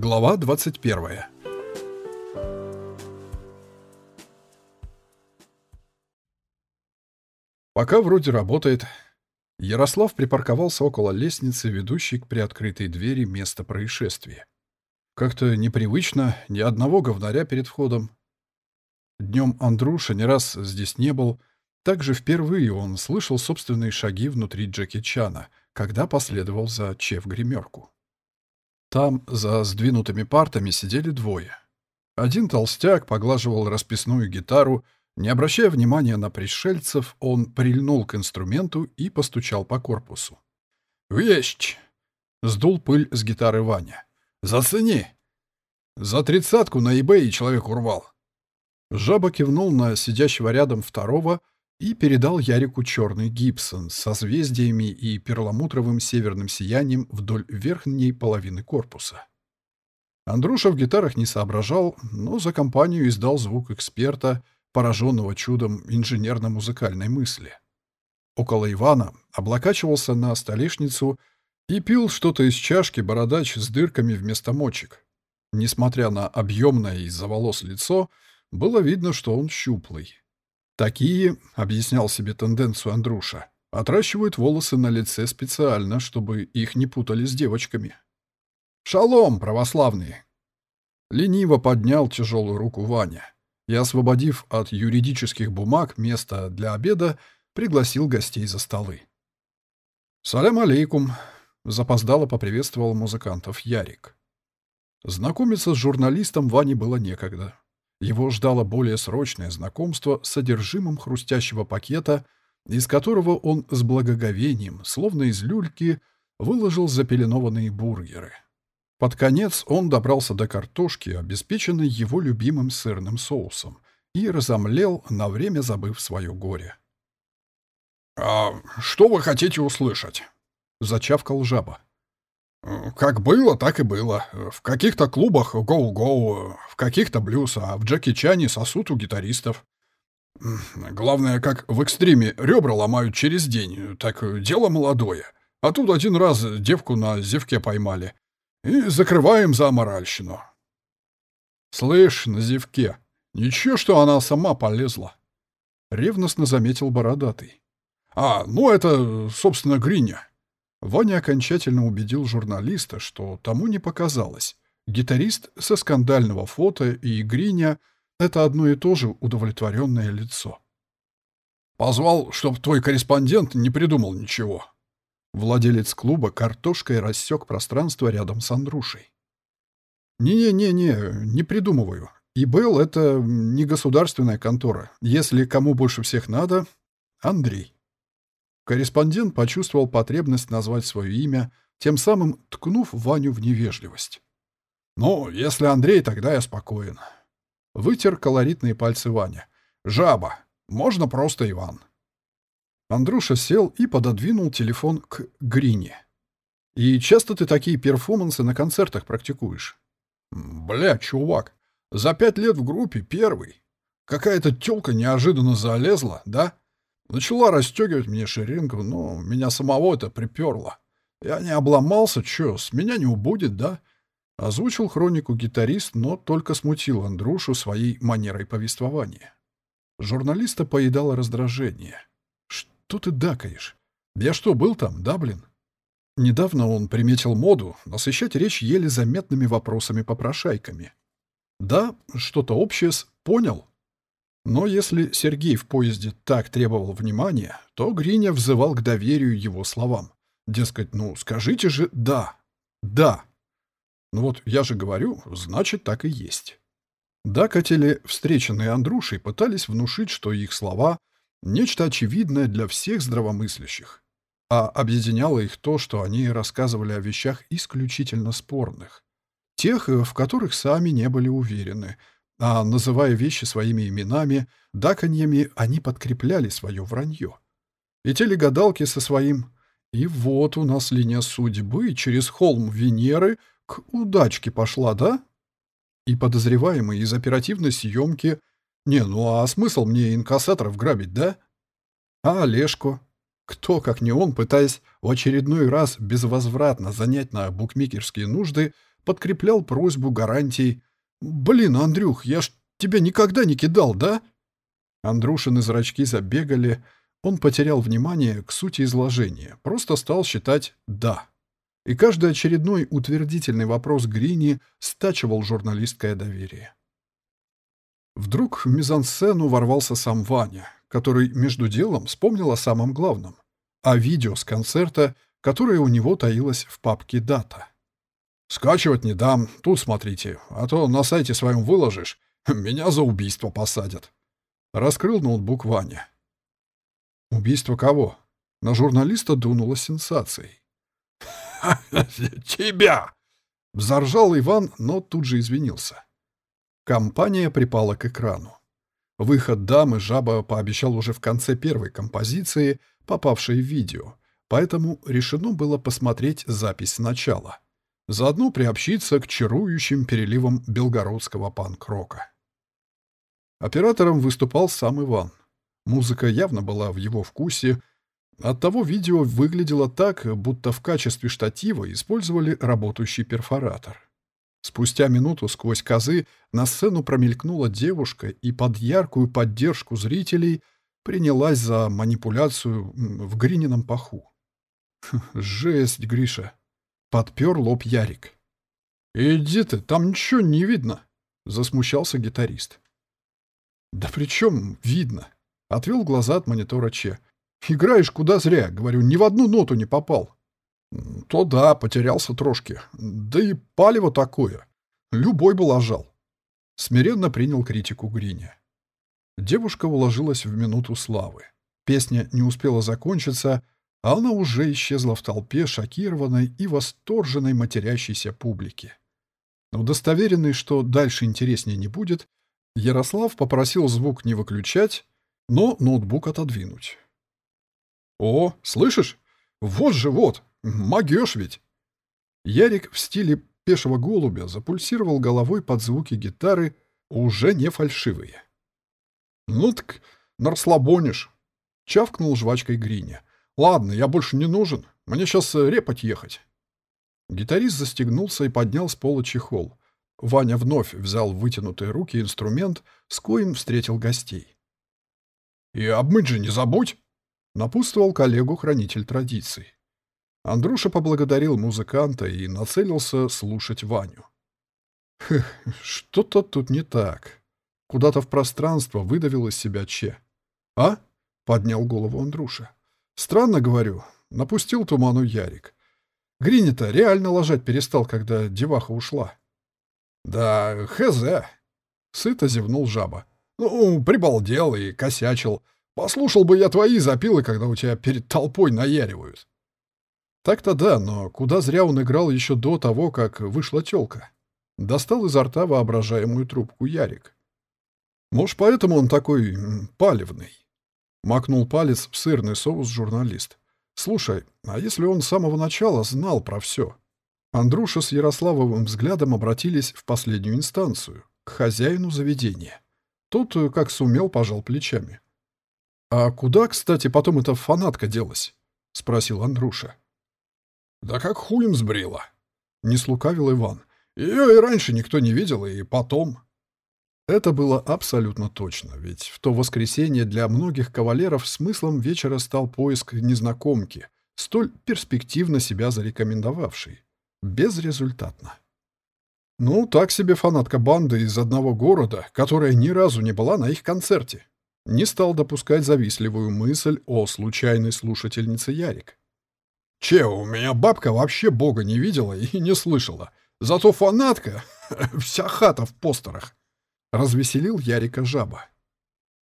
Глава 21 Пока вроде работает. Ярослав припарковался около лестницы, ведущей к приоткрытой двери места происшествия. Как-то непривычно, ни одного говнаря перед входом. Днем Андруша не раз здесь не был. Также впервые он слышал собственные шаги внутри Джеки Чана, когда последовал за Че в гримерку. Там, за сдвинутыми партами, сидели двое. Один толстяк поглаживал расписную гитару. Не обращая внимания на пришельцев, он прильнул к инструменту и постучал по корпусу. «Вещь!» — сдул пыль с гитары Ваня. «Зацени!» «За тридцатку на eBay человек урвал». Жаба кивнул на сидящего рядом второго — и передал Ярику черный гибсон с созвездиями и перламутровым северным сиянием вдоль верхней половины корпуса. Андруша в гитарах не соображал, но за компанию издал звук эксперта, пораженного чудом инженерно-музыкальной мысли. Около Ивана облокачивался на столешницу и пил что-то из чашки бородач с дырками вместо мочек. Несмотря на объемное из-за волос лицо, было видно, что он щуплый. Такие, объяснял себе тенденцию Андруша, отращивают волосы на лице специально, чтобы их не путали с девочками. «Шалом, православные!» Лениво поднял тяжелую руку Ваня и, освободив от юридических бумаг место для обеда, пригласил гостей за столы. «Салям алейкум!» — запоздало поприветствовал музыкантов Ярик. Знакомиться с журналистом Ване было некогда. Его ждало более срочное знакомство с содержимым хрустящего пакета, из которого он с благоговением, словно из люльки, выложил запеленованные бургеры. Под конец он добрался до картошки, обеспеченной его любимым сырным соусом, и разомлел, на время забыв свое горе. «А что вы хотите услышать?» — зачавкал жаба. Как было, так и было. В каких-то клубах гоу-гоу, в каких-то блюз, а в Джеки Чане сосуд у гитаристов. Главное, как в экстриме ребра ломают через день, так дело молодое. А тут один раз девку на зевке поймали. И закрываем за аморальщину. Слышь, на зевке, ничего, что она сама полезла. Ревностно заметил бородатый. А, ну это, собственно, Гриня. Ваня окончательно убедил журналиста, что тому не показалось. Гитарист со скандального фото и Гриня — это одно и то же удовлетворенное лицо. «Позвал, чтоб твой корреспондент не придумал ничего». Владелец клуба картошкой рассек пространство рядом с Андрушей. «Не-не-не, не придумываю. ИБЛ — это не государственная контора. Если кому больше всех надо — Андрей». Корреспондент почувствовал потребность назвать свое имя, тем самым ткнув Ваню в невежливость. «Ну, если Андрей, тогда я спокоен». Вытер колоритные пальцы Ваня. «Жаба. Можно просто Иван». Андрюша сел и пододвинул телефон к Грине. «И часто ты такие перформансы на концертах практикуешь?» «Бля, чувак, за пять лет в группе первый. Какая-то тёлка неожиданно залезла, да? Начала расстегивать мне ширинку, но меня самого это приперло. Я не обломался, чё, с меня не убудет, да? Озвучил хронику гитарист, но только смутил Андрюшу своей манерой повествования. Журналиста поедало раздражение. «Что ты дакаешь? Я что, был там, да, блин?» Недавно он приметил моду насыщать речь еле заметными вопросами-попрошайками. «Да, что-то общее с... Понял?» Но если Сергей в поезде так требовал внимания, то Гриня взывал к доверию его словам. Дескать, ну скажите же «да», «да». Ну вот я же говорю, значит так и есть. Дакатели, встреченные Андрушей, пытались внушить, что их слова — нечто очевидное для всех здравомыслящих. А объединяло их то, что они рассказывали о вещах исключительно спорных. Тех, в которых сами не были уверены — а называя вещи своими именами, даканьями, они подкрепляли свое вранье. И телегадалки со своим «И вот у нас линия судьбы через холм Венеры к удачке пошла, да?» И подозреваемый из оперативной съемки «Не, ну а смысл мне инкассаторов грабить, да?» А Олежко? Кто, как не он, пытаясь в очередной раз безвозвратно занять на букмекерские нужды, подкреплял просьбу гарантией «Блин, Андрюх, я ж тебя никогда не кидал, да?» Андрушины зрачки забегали, он потерял внимание к сути изложения, просто стал считать «да». И каждый очередной утвердительный вопрос Грини стачивал журналисткое доверие. Вдруг в мизансцену ворвался сам Ваня, который между делом вспомнил о самом главном — о видео с концерта, которое у него таилось в папке «Дата». «Скачивать не дам, тут смотрите, а то на сайте своем выложишь, меня за убийство посадят». Раскрыл ноутбук Ваня. Убийство кого? На журналиста дунуло сенсацией. «Тебя!» — взоржал Иван, но тут же извинился. Компания припала к экрану. Выход дамы жаба пообещал уже в конце первой композиции, попавшей в видео, поэтому решено было посмотреть запись сначала. Заодно приобщиться к чарующим переливам белгородского панк-рока. Оператором выступал сам Иван. Музыка явно была в его вкусе. Оттого видео выглядело так, будто в качестве штатива использовали работающий перфоратор. Спустя минуту сквозь козы на сцену промелькнула девушка и под яркую поддержку зрителей принялась за манипуляцию в Гринином паху. «Жесть, Гриша!» — подпер лоб Ярик. «Иди ты, там ничего не видно!» — засмущался гитарист. «Да при чем видно?» Отвел глаза от монитора Че. «Играешь куда зря, говорю, ни в одну ноту не попал». «То да, потерялся трошки. Да и палево такое. Любой бы ложал». Смиренно принял критику Гриня. Девушка уложилась в минуту славы. Песня не успела закончиться, она уже исчезла в толпе шокированной и восторженной матерящейся публики. Удостоверенный, что дальше интереснее не будет, Ярослав попросил звук не выключать, но ноутбук отодвинуть. «О, слышишь? Вот же вот! Могешь ведь!» Ярик в стиле пешего голубя запульсировал головой под звуки гитары, уже не фальшивые. «Ну так нарслабонишь!» — чавкнул жвачкой Гриня. «Ладно, я больше не нужен. Мне сейчас репать ехать». Гитарист застегнулся и поднял с пола чехол. Ваня вновь взял в вытянутые руки инструмент, с коим встретил гостей. «И обмыть же не забудь!» — напутствовал коллегу хранитель традиций. Андрюша поблагодарил музыканта и нацелился слушать Ваню. «Хх, что-то тут не так. Куда-то в пространство выдавил из себя Че. А?» — поднял голову Андруша. «Странно, говорю. Напустил туману Ярик. Грини-то реально ложать перестал, когда деваха ушла». «Да хз!» — сыто зевнул жаба. «Ну, прибалдел и косячил. Послушал бы я твои запилы, когда у тебя перед толпой наяривают». Так-то да, но куда зря он играл еще до того, как вышла тёлка. Достал изо рта воображаемую трубку Ярик. Может, поэтому он такой палевный. Макнул палец в сырный соус журналист. Слушай, а если он с самого начала знал про все? Андруша с Ярославовым взглядом обратились в последнюю инстанцию, к хозяину заведения. Тот, э, как сумел, пожал плечами. «А куда, кстати, потом эта фанатка делась?» — спросил Андруша. «Да как хуем сбрила!» — не слукавил Иван. «Ее и раньше никто не видел, и потом...» Это было абсолютно точно, ведь в то воскресенье для многих кавалеров смыслом вечера стал поиск незнакомки, столь перспективно себя зарекомендовавшей. Безрезультатно. Ну, так себе фанатка банды из одного города, которая ни разу не была на их концерте. Не стал допускать завистливую мысль о случайной слушательнице Ярик. «Че, у меня бабка вообще бога не видела и не слышала. Зато фанатка — вся хата в постерах». Развеселил Ярика жаба.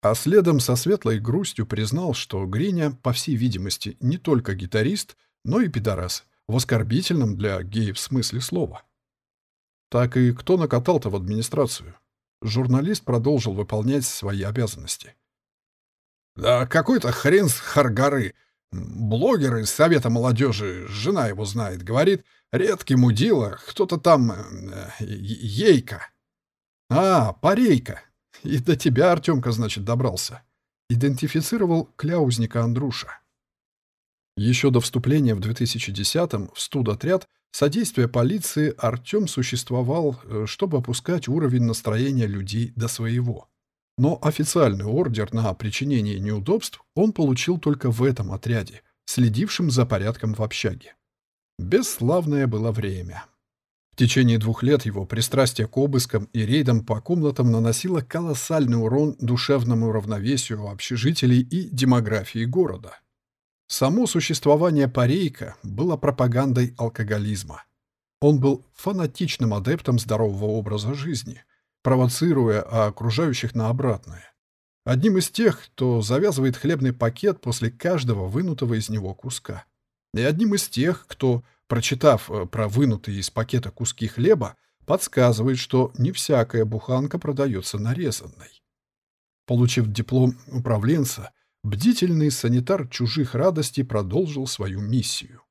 А следом со светлой грустью признал, что Гриня, по всей видимости, не только гитарист, но и пидорас — в оскорбительном для геев смысле слова. Так и кто накатал-то в администрацию? Журналист продолжил выполнять свои обязанности. «Да какой-то хрен с Харгары. Блогер из Совета молодежи, жена его знает, говорит, редкий мудила, кто-то там... Э, ейка». «А, парейка. И до тебя, Артемка, значит, добрался». Идентифицировал кляузника Андруша. Еще до вступления в 2010-м в студотряд содействия полиции Артем существовал, э, чтобы опускать уровень настроения людей до своего. Но официальный ордер на причинение неудобств он получил только в этом отряде, следившем за порядком в общаге. Бесславное было время. В течение двух лет его пристрастие к обыскам и рейдам по комнатам наносило колоссальный урон душевному равновесию общежителей и демографии города. Само существование Парейка было пропагандой алкоголизма. Он был фанатичным адептом здорового образа жизни, провоцируя окружающих на обратное. Одним из тех, кто завязывает хлебный пакет после каждого вынутого из него куска и одним из тех, кто, прочитав э, про вынутые из пакета куски хлеба, подсказывает, что не всякая буханка продается нарезанной. Получив диплом управленца, бдительный санитар чужих радостей продолжил свою миссию.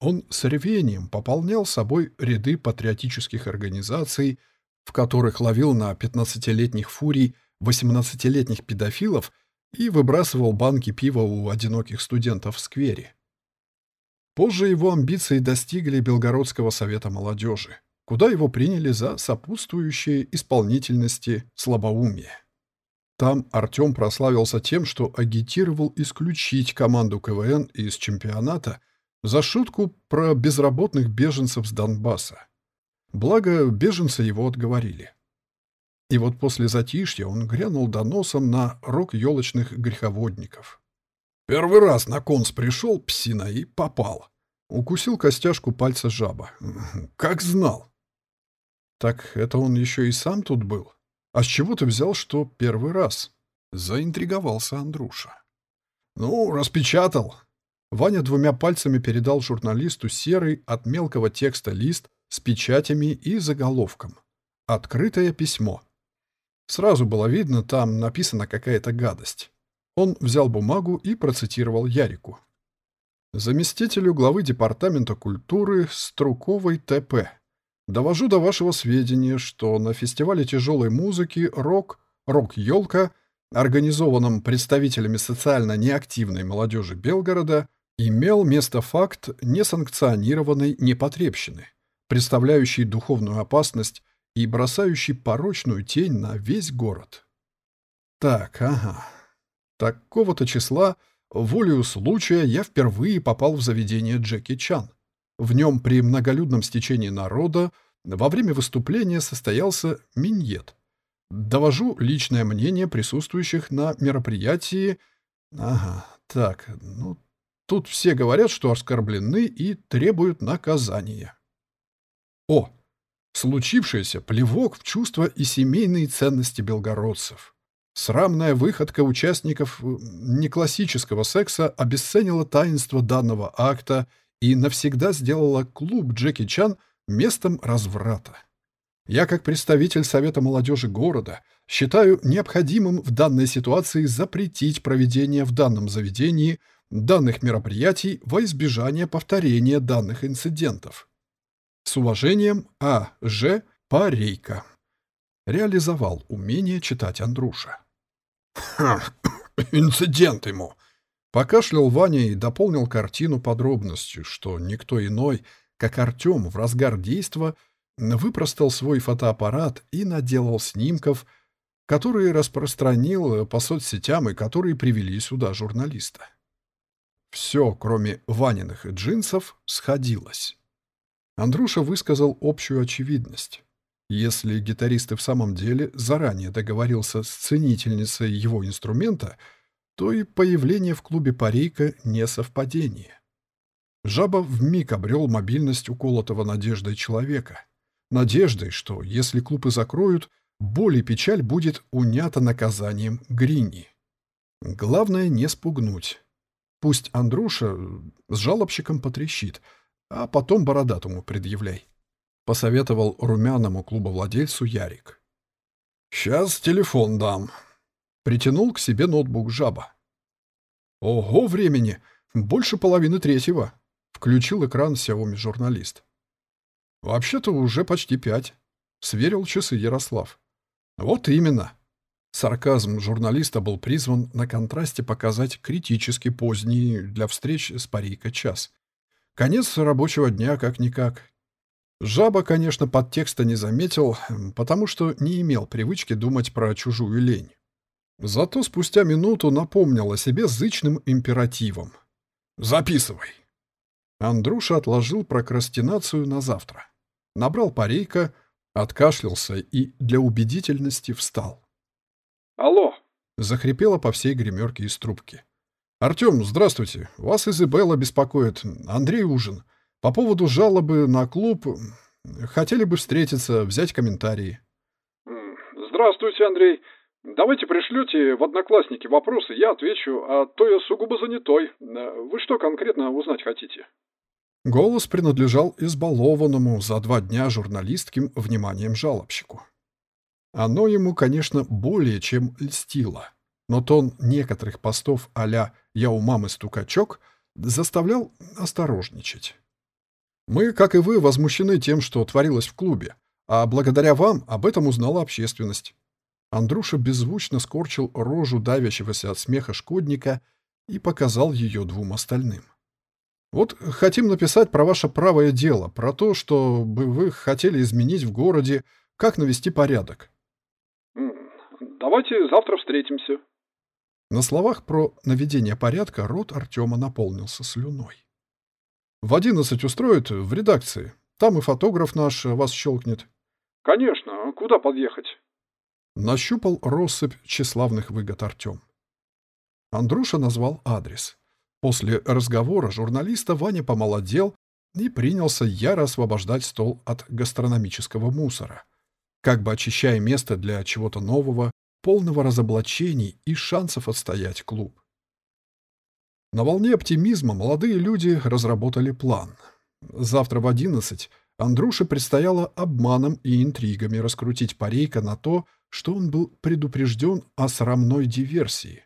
Он с рвением пополнял собой ряды патриотических организаций, в которых ловил на 15-летних фурий 18-летних педофилов и выбрасывал банки пива у одиноких студентов в сквере. Позже его амбиции достигли Белгородского совета молодежи, куда его приняли за сопутствующие исполнительности слабоумие. Там Артем прославился тем, что агитировал исключить команду КВН из чемпионата за шутку про безработных беженцев с Донбасса. Благо, беженцы его отговорили. И вот после затишья он грянул доносом на рог елочных греховодников. Первый раз на конс пришел, псина, и попал. Укусил костяшку пальца жаба. Как знал. Так это он еще и сам тут был? А с чего ты взял, что первый раз? Заинтриговался Андруша. Ну, распечатал. Ваня двумя пальцами передал журналисту серый от мелкого текста лист с печатями и заголовком. Открытое письмо. Сразу было видно, там написана какая-то гадость. Он взял бумагу и процитировал Ярику. Заместителю главы Департамента культуры Струковой ТП. Довожу до вашего сведения, что на фестивале тяжелой музыки «Рок», «Рок-елка», организованном представителями социально неактивной молодежи Белгорода, имел место факт несанкционированной непотребщины, представляющий духовную опасность и бросающий порочную тень на весь город. Так, ага. Такого-то числа, волею случая, я впервые попал в заведение Джеки Чан. В нем при многолюдном стечении народа во время выступления состоялся миньет. Довожу личное мнение присутствующих на мероприятии. Ага, так, ну, тут все говорят, что оскорблены и требуют наказания. О, Случившееся — плевок в чувства и семейные ценности белгородцев. Срамная выходка участников э, неклассического секса обесценила таинство данного акта и навсегда сделала клуб Джеки Чан местом разврата. Я, как представитель Совета молодежи города, считаю необходимым в данной ситуации запретить проведение в данном заведении данных мероприятий во избежание повторения данных инцидентов. С уважением, А. Ж. Парейка. Реализовал умение читать Андруша. инцидент ему!» Покашлял Ваня и дополнил картину подробностью, что никто иной, как Артем в разгар действа, выпростал свой фотоаппарат и наделал снимков, которые распространил по соцсетям и которые привели сюда журналиста. Все, кроме Ваниных джинсов, сходилось. Андруша высказал общую очевидность. Если гитарист и в самом деле заранее договорился с ценительницей его инструмента, то и появление в клубе «Парейка» — не совпадение. Жаба вмиг обрел мобильность уколотого надеждой человека. Надеждой, что если клубы закроют, боль и печаль будет унята наказанием Грини. Главное не спугнуть. Пусть Андруша с жалобщиком потрещит — а потом бородатому предъявляй», — посоветовал румяному клубовладельцу Ярик. «Сейчас телефон дам». Притянул к себе ноутбук жаба. «Ого, времени! Больше половины третьего!» — включил экран Xiaomi журналист. «Вообще-то уже почти пять», — сверил часы Ярослав. «Вот именно». Сарказм журналиста был призван на контрасте показать критически поздний для встреч с Парейко час. Конец рабочего дня как-никак. Жаба, конечно, подтекста не заметил, потому что не имел привычки думать про чужую лень. Зато спустя минуту напомнил о себе зычным императивом. «Записывай!» Андруша отложил прокрастинацию на завтра. Набрал парейка, откашлялся и для убедительности встал. «Алло!» — захрипело по всей гримерке из трубки. «Артем, здравствуйте. Вас Изабелла беспокоит. Андрей ужин. По поводу жалобы на клуб. Хотели бы встретиться, взять комментарии». «Здравствуйте, Андрей. Давайте пришлете в Одноклассники вопросы, я отвечу, а то я сугубо занятой. Вы что конкретно узнать хотите?» Голос принадлежал избалованному за два дня журналистским вниманием жалобщику. Оно ему, конечно, более чем льстило, но тон некоторых постов а «я у мамы стукачок» заставлял осторожничать. Мы, как и вы, возмущены тем, что творилось в клубе, а благодаря вам об этом узнала общественность. Андруша беззвучно скорчил рожу давящегося от смеха шкодника и показал ее двум остальным. «Вот хотим написать про ваше правое дело, про то, что бы вы хотели изменить в городе, как навести порядок». «Давайте завтра встретимся». На словах про наведение порядка рот Артема наполнился слюной. «В одиннадцать устроят в редакции. Там и фотограф наш вас щелкнет». «Конечно. Куда подъехать?» Нащупал россыпь тщеславных выгод Артем. Андруша назвал адрес. После разговора журналиста Ваня помолодел и принялся яро освобождать стол от гастрономического мусора, как бы очищая место для чего-то нового, полного разоблачений и шансов отстоять клуб. На волне оптимизма молодые люди разработали план. Завтра в одиннадцать Андруше предстояло обманом и интригами раскрутить парейка на то, что он был предупрежден о срамной диверсии.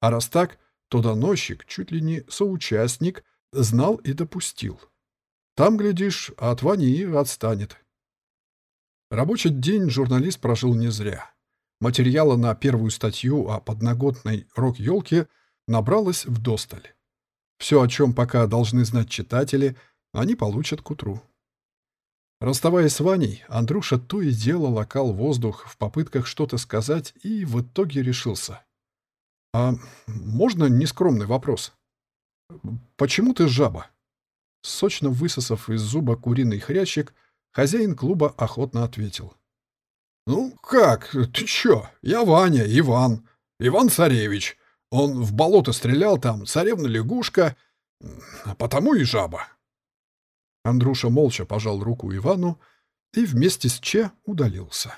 А раз так, то доносчик, чуть ли не соучастник, знал и допустил. Там, глядишь, от Вани и отстанет. Рабочий день журналист прожил не зря. Материала на первую статью о подноготной рок-елке набралось вдосталь. Все, о чем пока должны знать читатели, они получат к утру. Расставаясь с Ваней, Андрюша то и дело локал воздух в попытках что-то сказать и в итоге решился. «А можно нескромный вопрос? Почему ты жаба?» Сочно высосав из зуба куриный хрящик, хозяин клуба охотно ответил. «Ну как? Ты чё? Я Ваня, Иван. Иван-царевич. Он в болото стрелял там, царевна-лягушка, а потому и жаба». Андруша молча пожал руку Ивану и вместе с Че удалился.